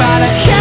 but I can't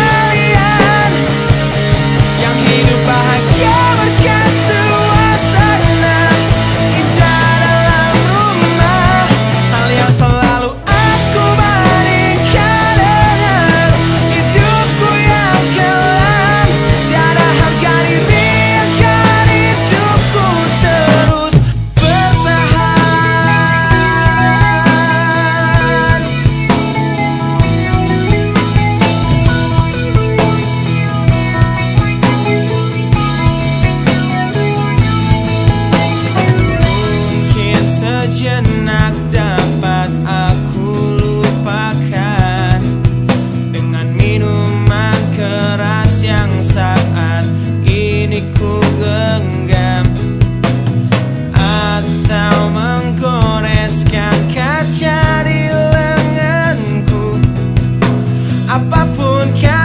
apapun kan